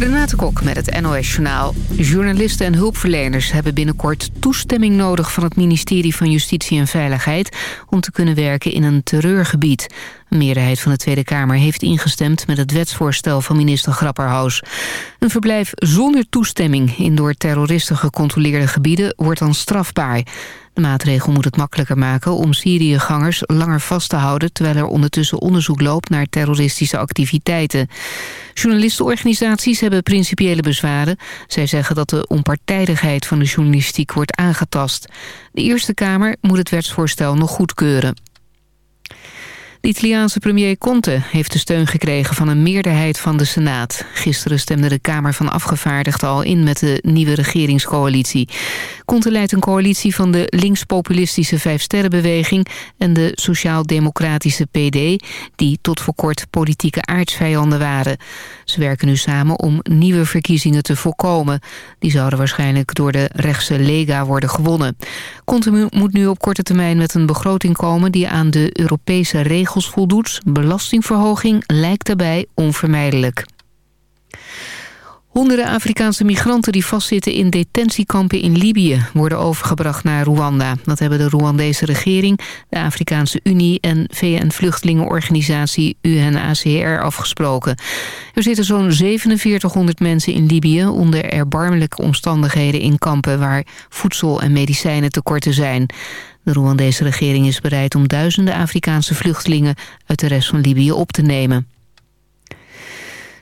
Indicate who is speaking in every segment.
Speaker 1: Renate Kok met het NOS Journaal. Journalisten en hulpverleners hebben binnenkort toestemming nodig... van het ministerie van Justitie en Veiligheid... om te kunnen werken in een terreurgebied. Een meerderheid van de Tweede Kamer heeft ingestemd... met het wetsvoorstel van minister Grapperhaus. Een verblijf zonder toestemming in door terroristen gecontroleerde gebieden... wordt dan strafbaar. De maatregel moet het makkelijker maken om Syriëgangers langer vast te houden... terwijl er ondertussen onderzoek loopt naar terroristische activiteiten. Journalistenorganisaties hebben principiële bezwaren. Zij zeggen dat de onpartijdigheid van de journalistiek wordt aangetast. De Eerste Kamer moet het wetsvoorstel nog goedkeuren. De Italiaanse premier Conte heeft de steun gekregen van een meerderheid van de Senaat. Gisteren stemde de Kamer van Afgevaardigden al in met de nieuwe regeringscoalitie. Conte leidt een coalitie van de linkspopulistische Vijfsterrenbeweging en de sociaal-democratische PD, die tot voor kort politieke aardsvijanden waren. Ze werken nu samen om nieuwe verkiezingen te voorkomen. Die zouden waarschijnlijk door de rechtse Lega worden gewonnen. Conte moet nu op korte termijn met een begroting komen die aan de Europese regels voldoet. Belastingverhoging lijkt daarbij onvermijdelijk. Honderden Afrikaanse migranten die vastzitten in detentiekampen in Libië... worden overgebracht naar Rwanda. Dat hebben de Rwandese regering, de Afrikaanse Unie... en VN-vluchtelingenorganisatie UNHCR afgesproken. Er zitten zo'n 4700 mensen in Libië... onder erbarmelijke omstandigheden in kampen... waar voedsel en medicijnen tekorten zijn. De Rwandese regering is bereid om duizenden Afrikaanse vluchtelingen... uit de rest van Libië op te nemen.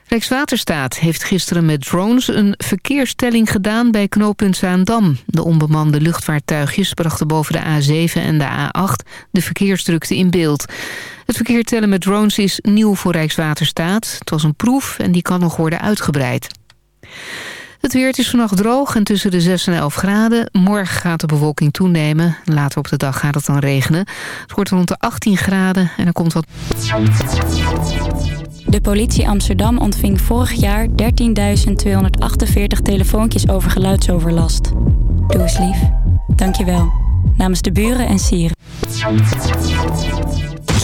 Speaker 1: Rijkswaterstaat heeft gisteren met drones een verkeerstelling gedaan bij knooppunt Zaandam. De onbemande luchtvaartuigjes brachten boven de A7 en de A8 de verkeersdrukte in beeld. Het verkeer tellen met drones is nieuw voor Rijkswaterstaat. Het was een proef en die kan nog worden uitgebreid. Het weer is vannacht droog en tussen de 6 en 11 graden. Morgen gaat de bewolking toenemen. Later op de dag gaat het dan regenen. Het wordt rond de 18 graden en er komt wat...
Speaker 2: De politie Amsterdam ontving vorig jaar 13.248 telefoontjes over geluidsoverlast. Doe eens lief. Dank je wel. Namens de buren en sieren.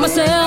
Speaker 3: myself.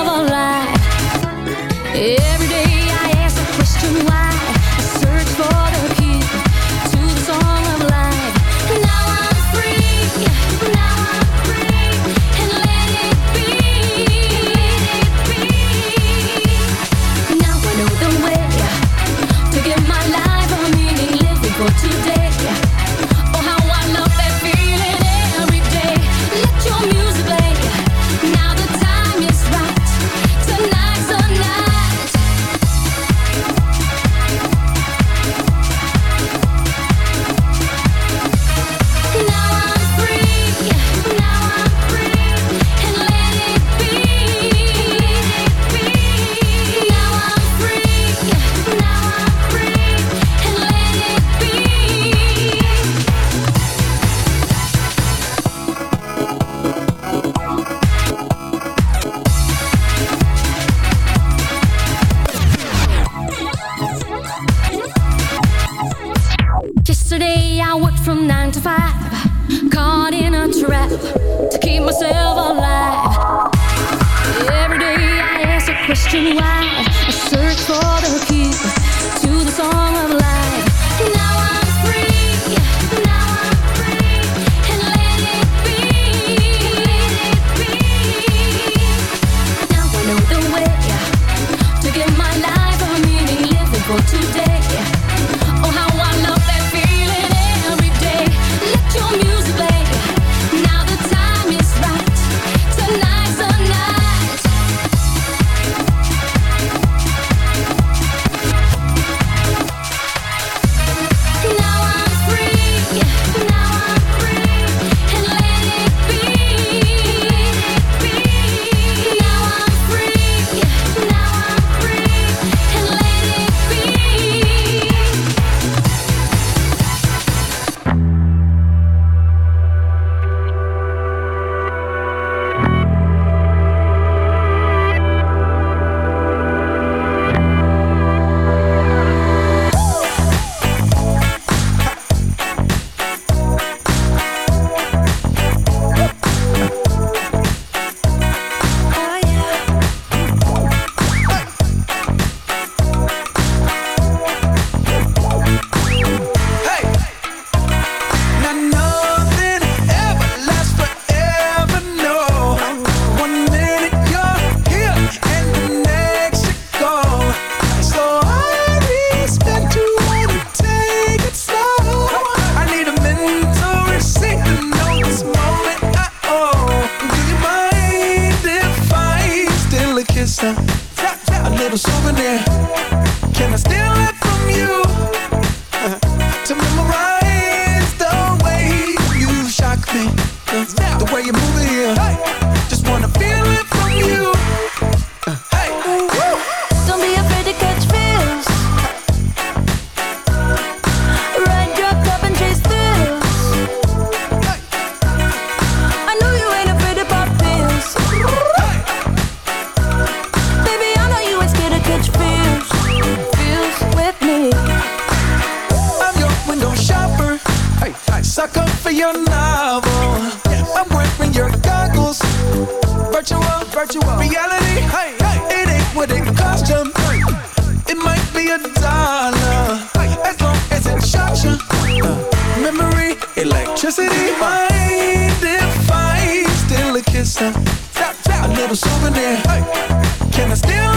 Speaker 3: Virtual, reality. Hey, hey. It ain't what it cost you. It might be a dollar. As long as it shocks you. Memory, electricity. Mind if I steal a kiss? Uh, a little souvenir. Can I steal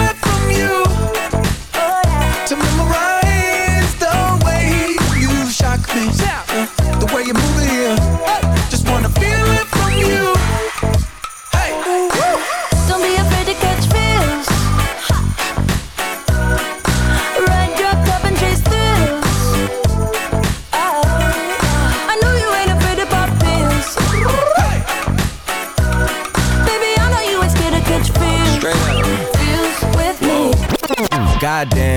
Speaker 4: Damn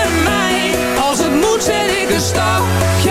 Speaker 5: elke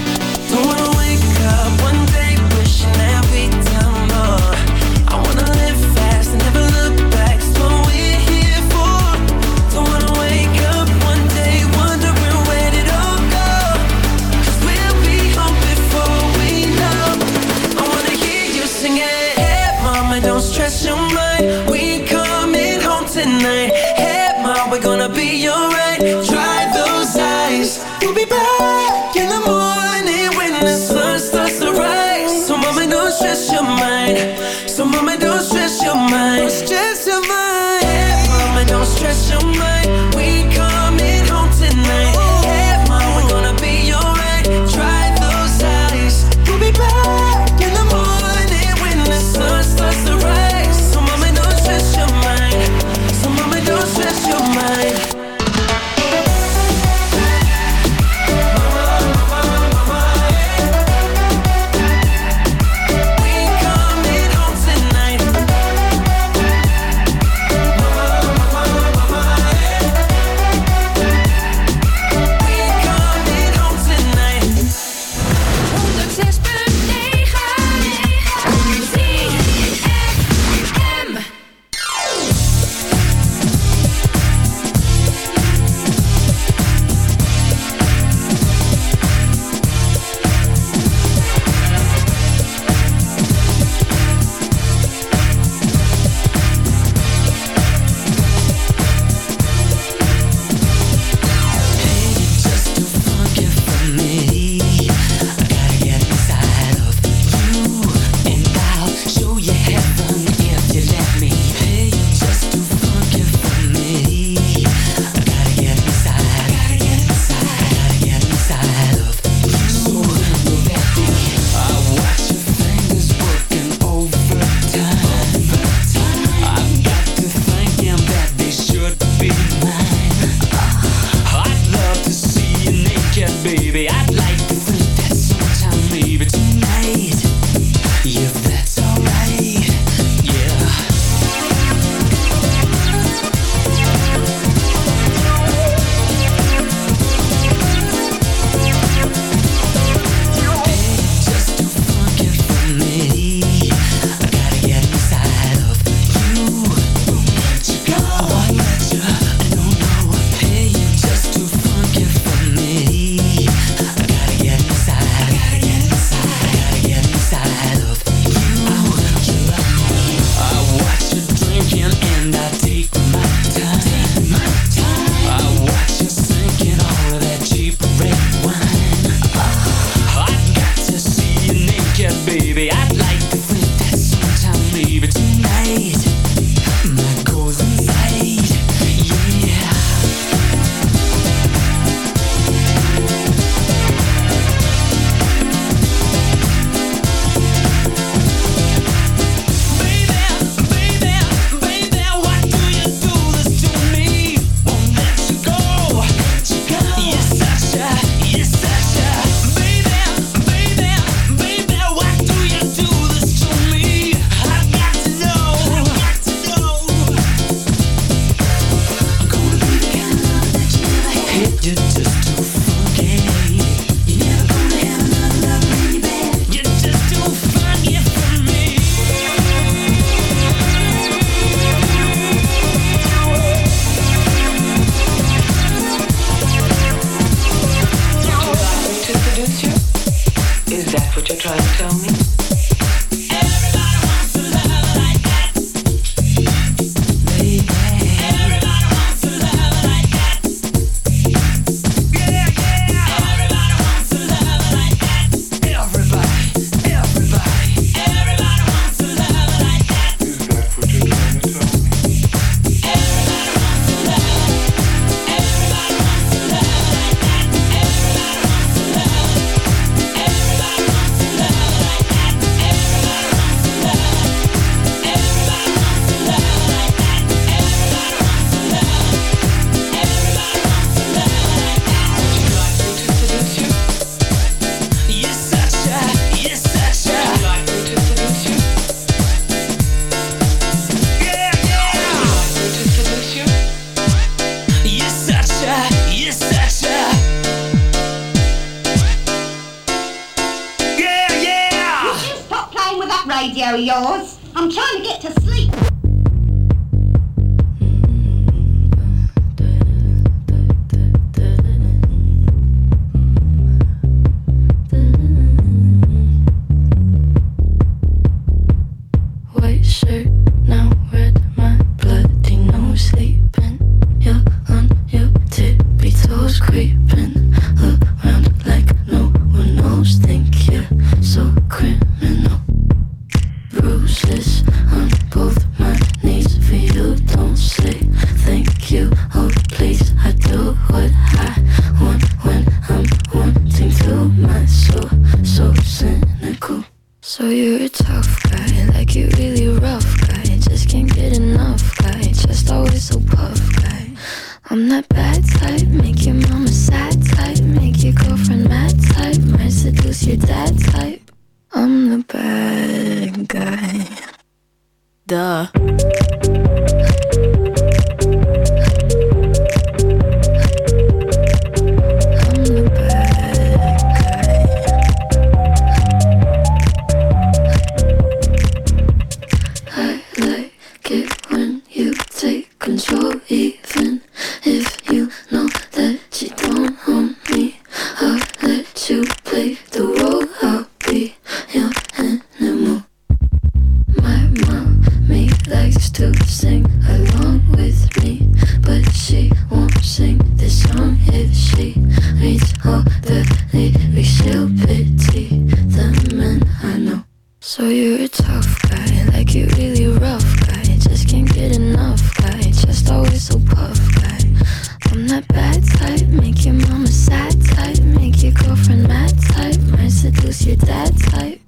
Speaker 6: cause you're
Speaker 7: that
Speaker 8: type.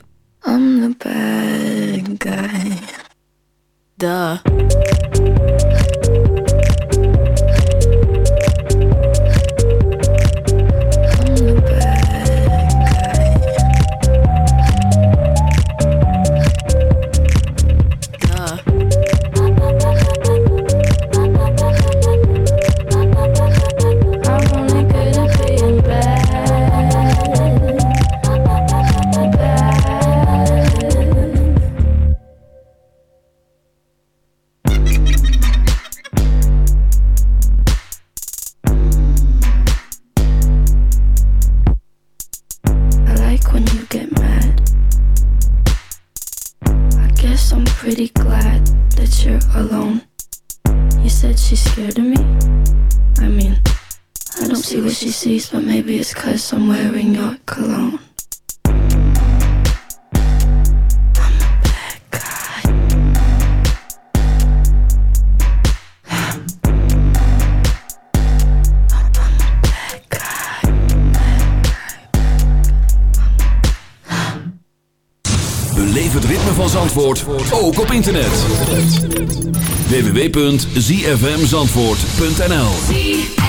Speaker 9: www.zfmzandvoort.nl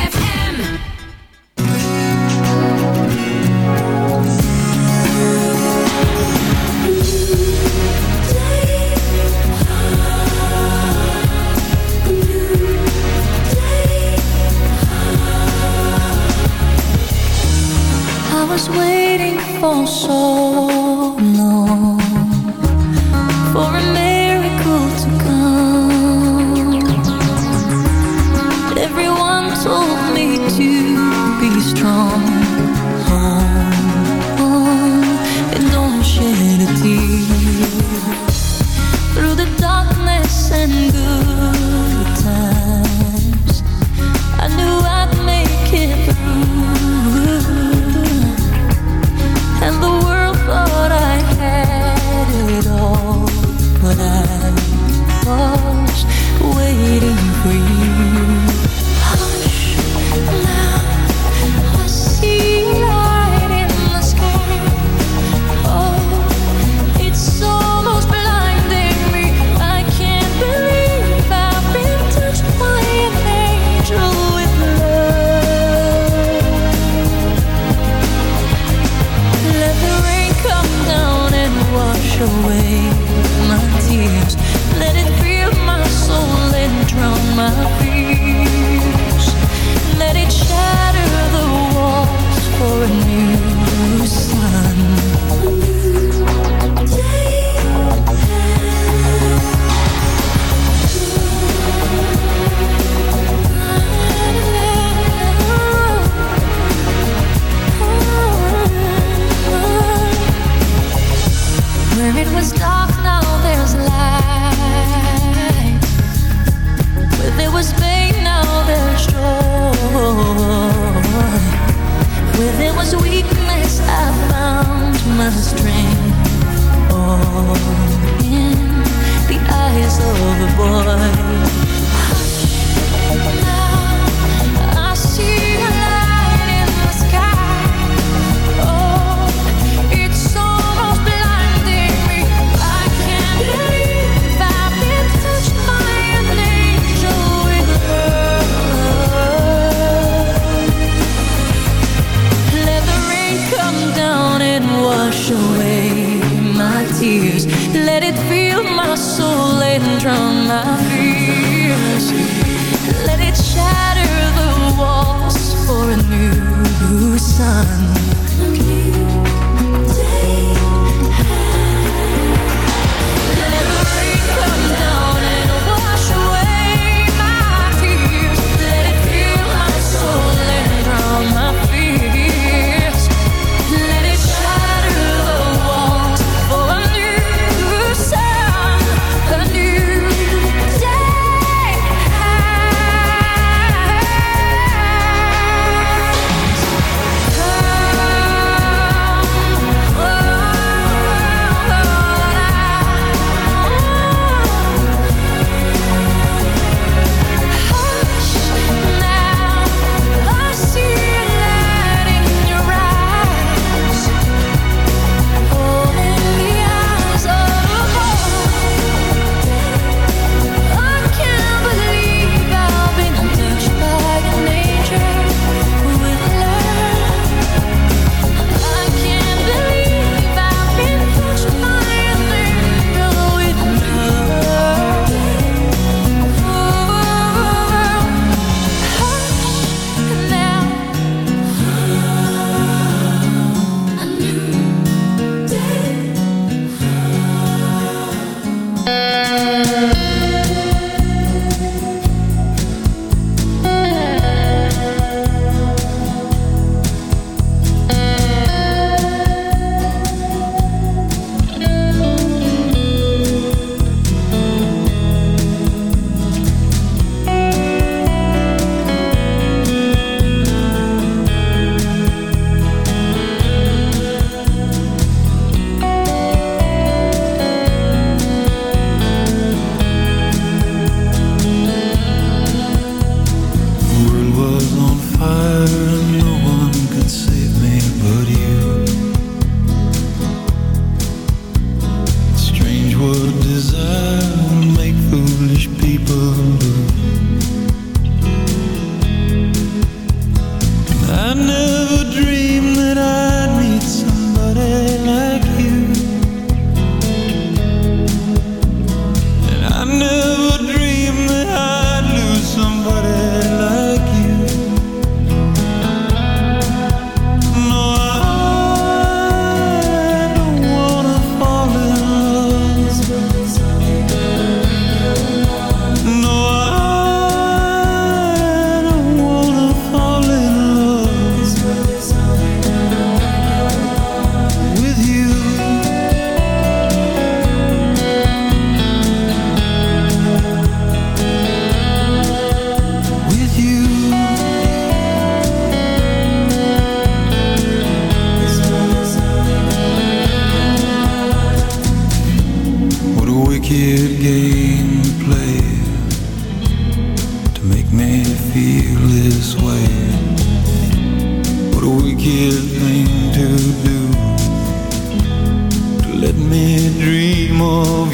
Speaker 10: more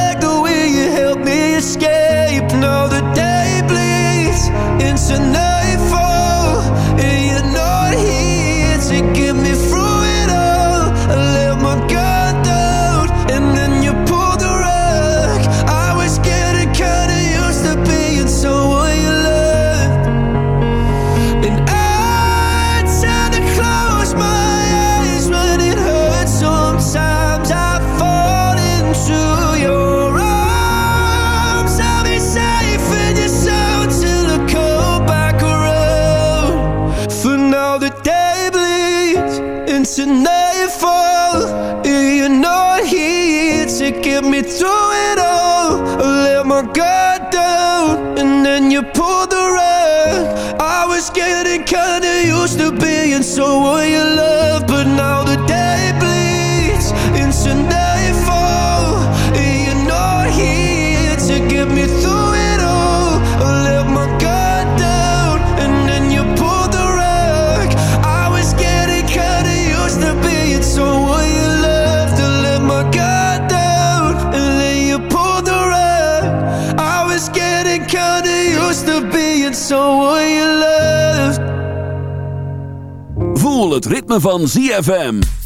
Speaker 5: and
Speaker 9: het ritme van ZFM.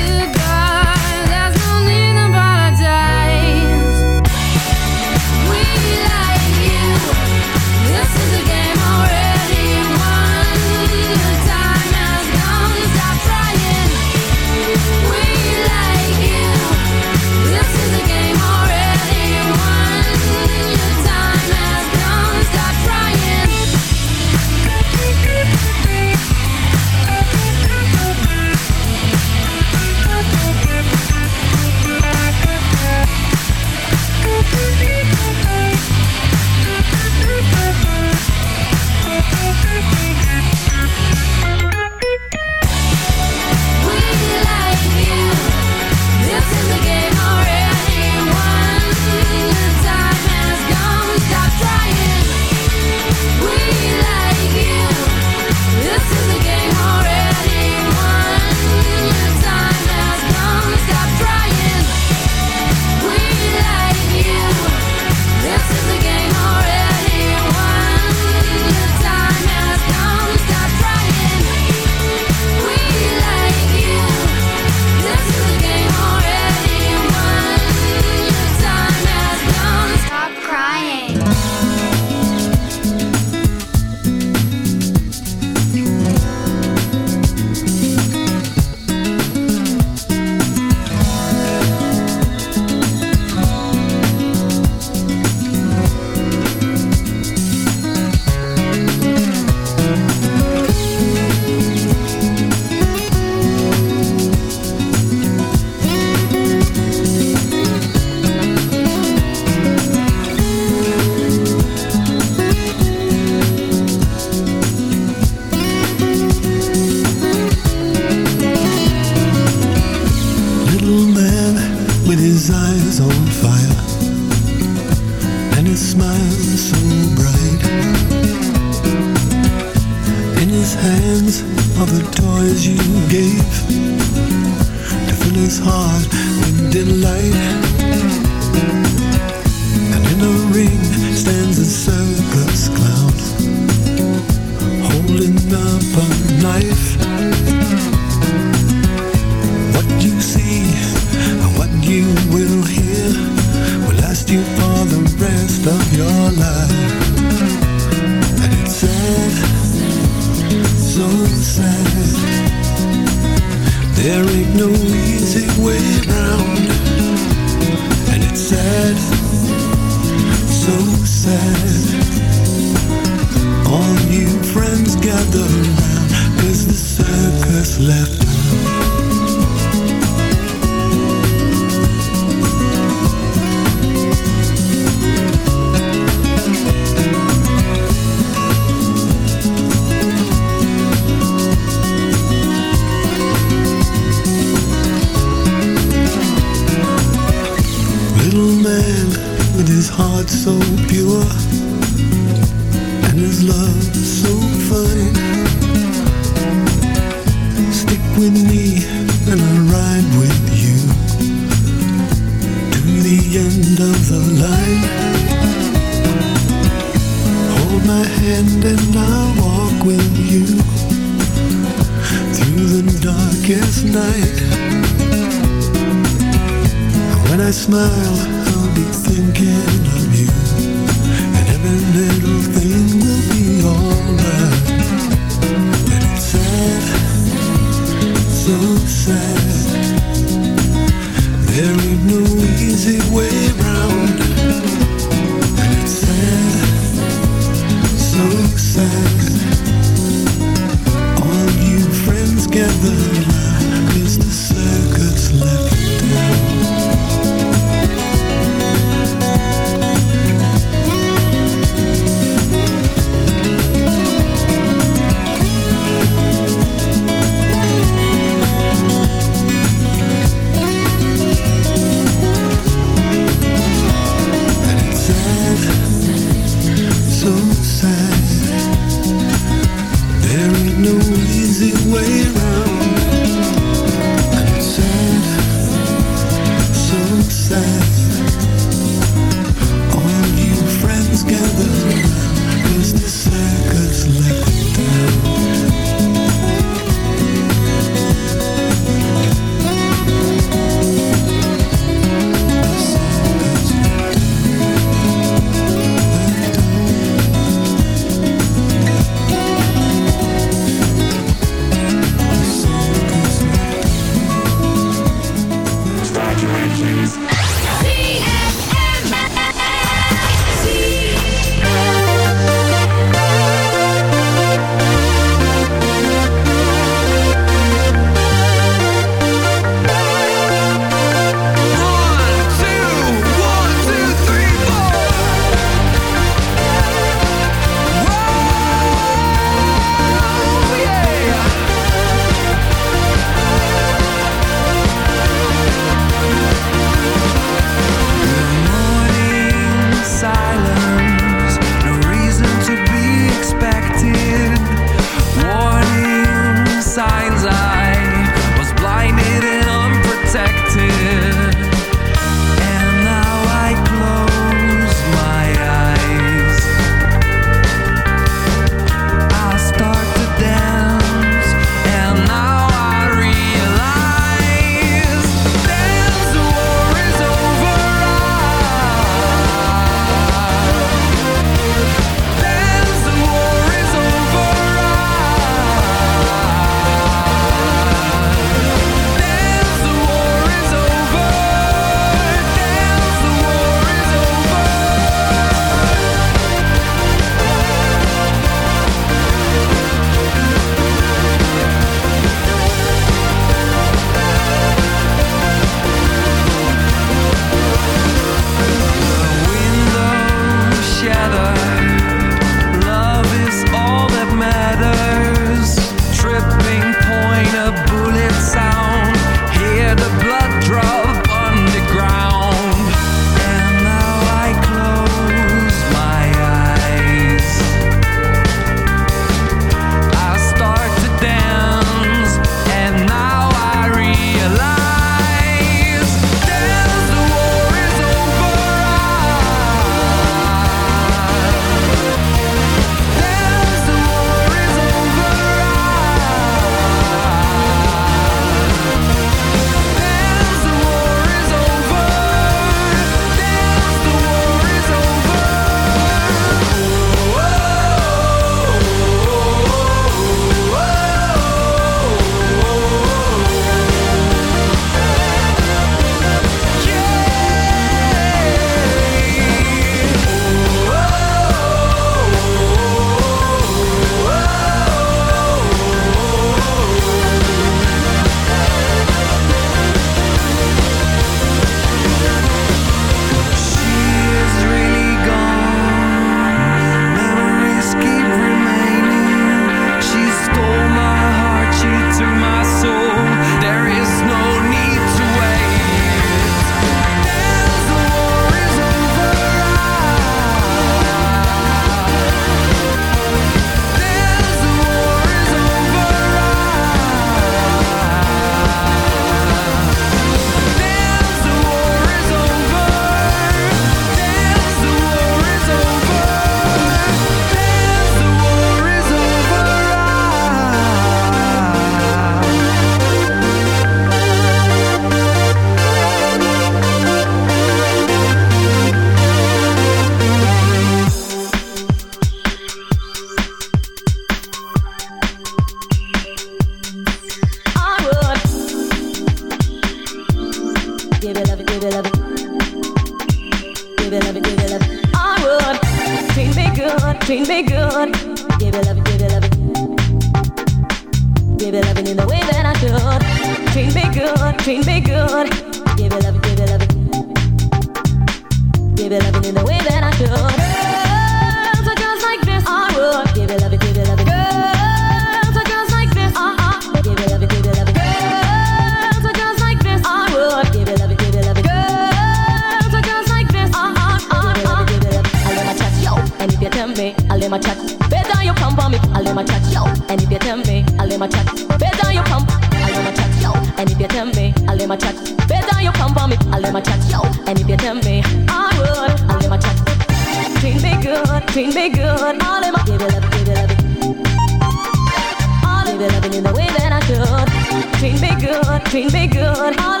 Speaker 11: dreams be
Speaker 4: good.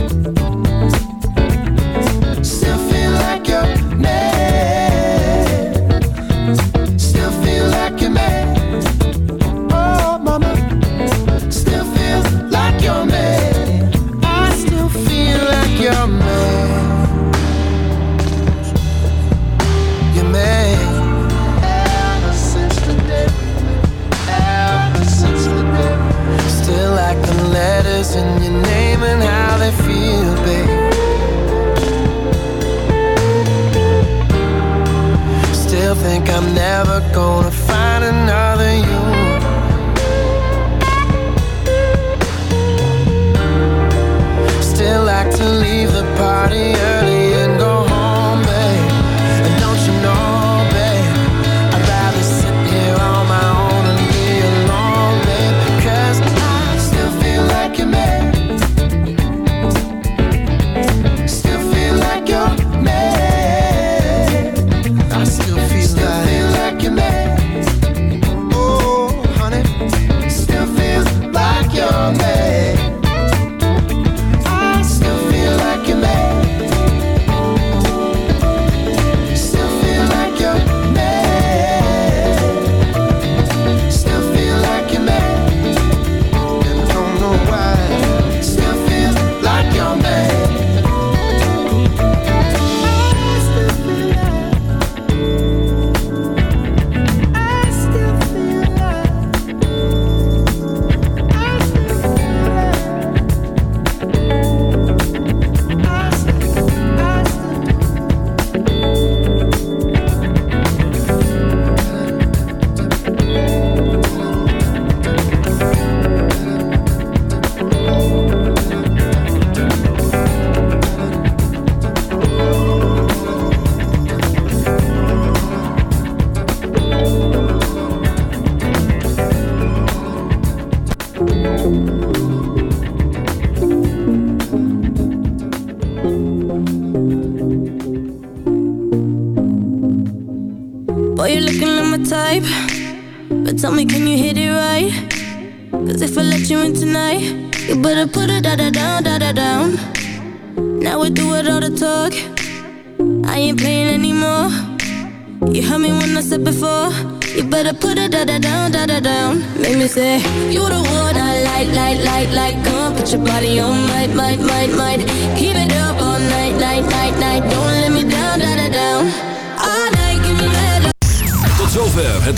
Speaker 12: gonna